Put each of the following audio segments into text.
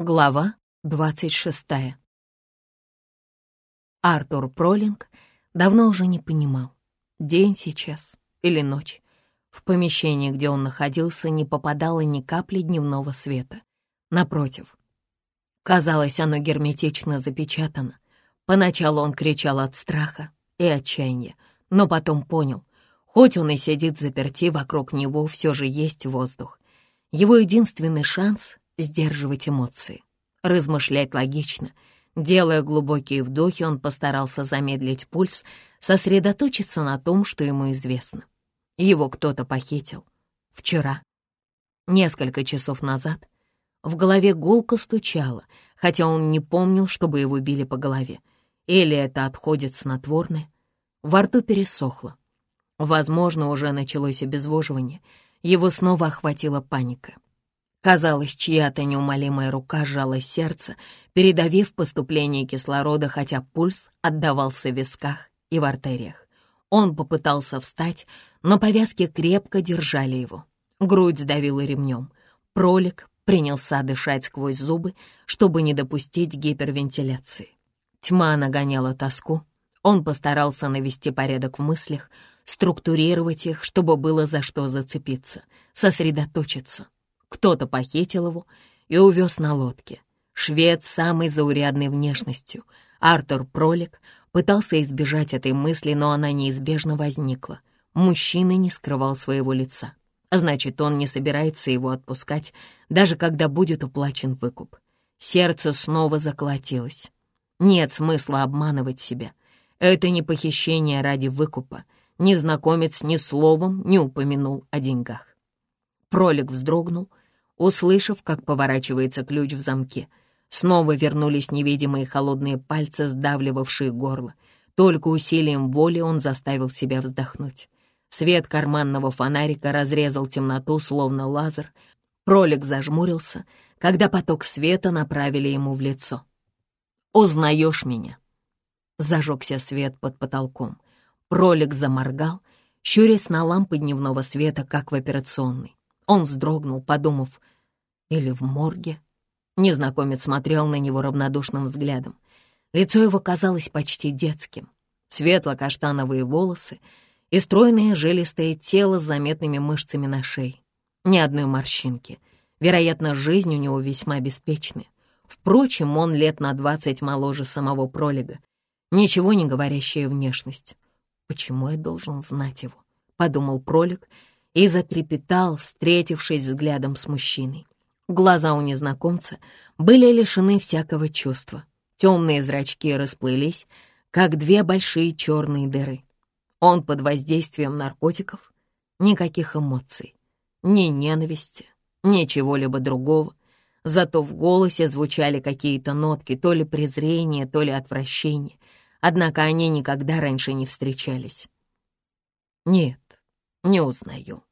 Глава 26. Артур Пролинг давно уже не понимал, день сейчас или ночь. В помещении, где он находился, не попадало ни капли дневного света. Напротив, казалось, оно герметично запечатано. Поначалу он кричал от страха и отчаяния, но потом понял, хоть он и сидит заперти, вокруг него все же есть воздух. Его единственный шанс сдерживать эмоции, размышлять логично. Делая глубокие вдохи, он постарался замедлить пульс, сосредоточиться на том, что ему известно. Его кто-то похитил. Вчера. Несколько часов назад. В голове гулко стучало, хотя он не помнил, чтобы его били по голове. Или это отходит снотворное. Во рту пересохло. Возможно, уже началось обезвоживание. Его снова охватила паника. Казалось, чья-то неумолимая рука сжала сердце, передавив поступление кислорода, хотя пульс отдавался в висках и в артериях. Он попытался встать, но повязки крепко держали его. Грудь сдавила ремнем. Пролик принялся дышать сквозь зубы, чтобы не допустить гипервентиляции. Тьма нагоняла тоску. Он постарался навести порядок в мыслях, структурировать их, чтобы было за что зацепиться, сосредоточиться — кто-то похитил его и увез на лодке. Швед самой заурядной внешностью, Артур Пролик, пытался избежать этой мысли, но она неизбежно возникла. Мужчина не скрывал своего лица. Значит, он не собирается его отпускать, даже когда будет уплачен выкуп. Сердце снова заколотилось. Нет смысла обманывать себя. Это не похищение ради выкупа. Незнакомец ни словом не упомянул о деньгах. Пролик вздрогнул, услышав, как поворачивается ключ в замке. Снова вернулись невидимые холодные пальцы, сдавливавшие горло. Только усилием воли он заставил себя вздохнуть. Свет карманного фонарика разрезал темноту, словно лазер. Пролик зажмурился, когда поток света направили ему в лицо. «Узнаешь меня?» Зажегся свет под потолком. Пролик заморгал, щурясь на лампы дневного света, как в операционной. Он вздрогнул, подумав, или в морге. Незнакомец смотрел на него равнодушным взглядом. Лицо его казалось почти детским. Светло-каштановые волосы и стройное жилистое тело с заметными мышцами на шее. Ни одной морщинки. Вероятно, жизнь у него весьма обеспечена. Впрочем, он лет на двадцать моложе самого пролега. Ничего не говорящая внешность. «Почему я должен знать его?» — подумал пролег и затрепетал, встретившись взглядом с мужчиной. Глаза у незнакомца были лишены всякого чувства. Темные зрачки расплылись, как две большие черные дыры. Он под воздействием наркотиков. Никаких эмоций, ни ненависти, ни чего-либо другого. Зато в голосе звучали какие-то нотки, то ли презрения, то ли отвращения. Однако они никогда раньше не встречались. «Нет, не узнаю.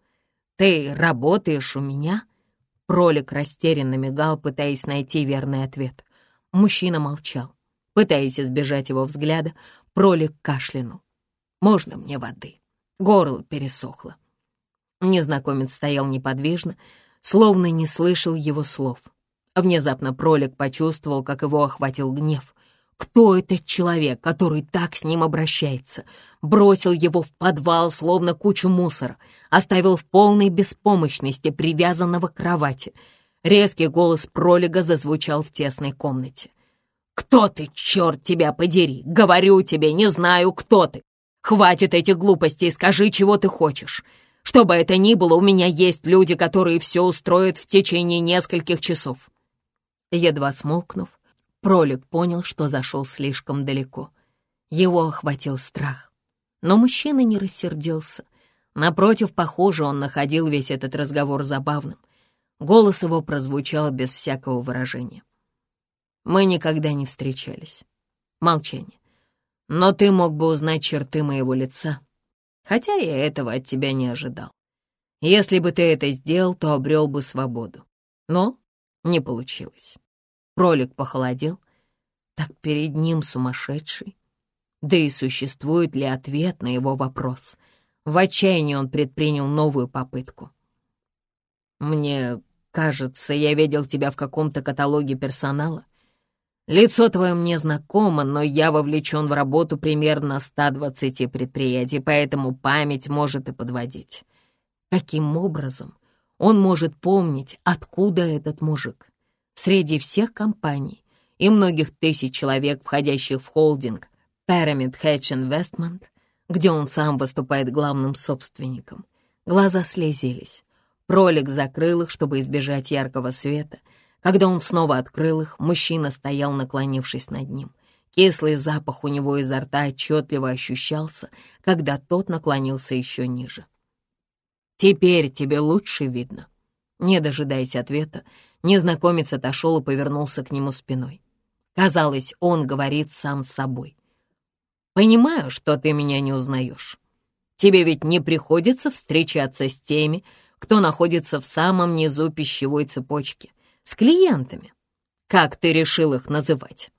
Ты работаешь у меня?» Пролик растерянно мигал, пытаясь найти верный ответ. Мужчина молчал. Пытаясь избежать его взгляда, Пролик кашлянул. «Можно мне воды?» Горло пересохло. Незнакомец стоял неподвижно, словно не слышал его слов. Внезапно Пролик почувствовал, как его охватил гнев. Кто этот человек, который так с ним обращается? Бросил его в подвал, словно кучу мусора, оставил в полной беспомощности, привязанного к кровати. Резкий голос пролега зазвучал в тесной комнате. «Кто ты, черт тебя подери? Говорю тебе, не знаю, кто ты. Хватит этих глупостей, скажи, чего ты хочешь. Что бы это ни было, у меня есть люди, которые все устроят в течение нескольких часов». Едва смолкнув, Пролик понял, что зашел слишком далеко. Его охватил страх. Но мужчина не рассердился. Напротив, похоже, он находил весь этот разговор забавным. Голос его прозвучал без всякого выражения. «Мы никогда не встречались. Молчание. Но ты мог бы узнать черты моего лица, хотя я этого от тебя не ожидал. Если бы ты это сделал, то обрел бы свободу. Но не получилось. Кролик похолодел. Так перед ним сумасшедший. Да и существует ли ответ на его вопрос? В отчаянии он предпринял новую попытку. «Мне кажется, я видел тебя в каком-то каталоге персонала. Лицо твое мне знакомо, но я вовлечен в работу примерно 120 предприятий, поэтому память может и подводить. Каким образом он может помнить, откуда этот мужик? Среди всех компаний и многих тысяч человек, входящих в холдинг Pyramid Hedge Investment, где он сам выступает главным собственником, глаза слезились. Пролик закрыл их, чтобы избежать яркого света — когда он снова открыл их, мужчина стоял, наклонившись над ним. Кислый запах у него изо рта отчетливо ощущался, когда тот наклонился еще ниже. «Теперь тебе лучше видно». Не дожидаясь ответа, незнакомец отошел и повернулся к нему спиной. Казалось, он говорит сам с собой. «Понимаю, что ты меня не узнаешь. Тебе ведь не приходится встречаться с теми, кто находится в самом низу пищевой цепочки с клиентами. Как ты решил их называть?»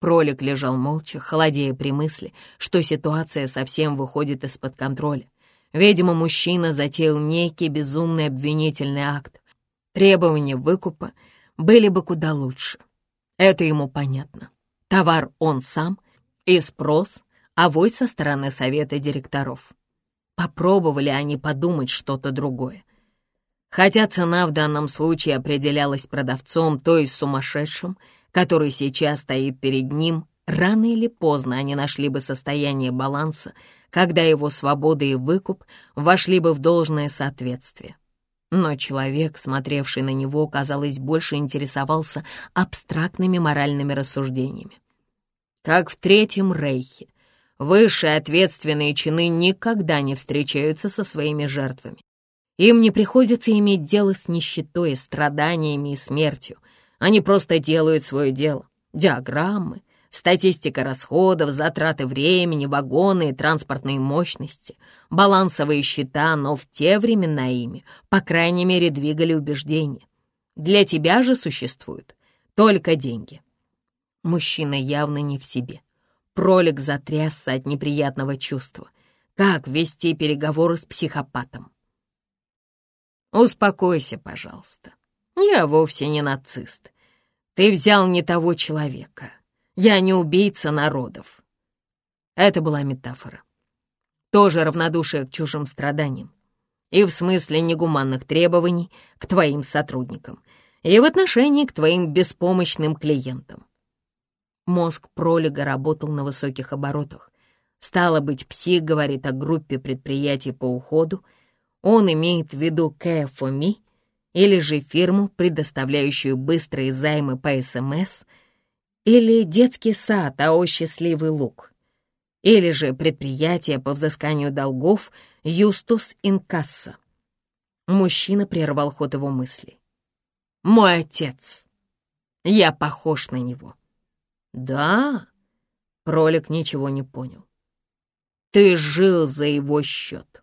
Пролик лежал молча, холодея при мысли, что ситуация совсем выходит из-под контроля. Видимо, мужчина затеял некий безумный обвинительный акт. Требования выкупа были бы куда лучше. Это ему понятно. Товар он сам и спрос, а вой со стороны совета директоров. Попробовали они подумать что-то другое. Хотя цена в данном случае определялась продавцом, то есть сумасшедшим, который сейчас стоит перед ним, рано или поздно они нашли бы состояние баланса, когда его свобода и выкуп вошли бы в должное соответствие. Но человек, смотревший на него, казалось, больше интересовался абстрактными моральными рассуждениями. Как в Третьем Рейхе, высшие ответственные чины никогда не встречаются со своими жертвами. Им не приходится иметь дело с нищетой, страданиями и смертью. Они просто делают свое дело. Диаграммы, статистика расходов, затраты времени, вагоны и транспортные мощности, балансовые счета, но в те времена ими, по крайней мере, двигали убеждения. Для тебя же существуют только деньги. Мужчина явно не в себе. Пролик затрясся от неприятного чувства. Как вести переговоры с психопатом? Успокойся, пожалуйста. Я вовсе не нацист. Ты взял не того человека. Я не убийца народов. Это была метафора. Тоже равнодушие к чужим страданиям. И в смысле негуманных требований к твоим сотрудникам, и в отношении к твоим беспомощным клиентам. Мозг пролига работал на высоких оборотах. Стало быть, псих говорит о группе предприятий по уходу, он имеет в виду KFOMI или же фирму, предоставляющую быстрые займы по СМС, или детский сад АО «Счастливый лук», или же предприятие по взысканию долгов «Юстус Инкасса». Мужчина прервал ход его мыслей. «Мой отец. Я похож на него». «Да?» Кролик ничего не понял. «Ты жил за его счет».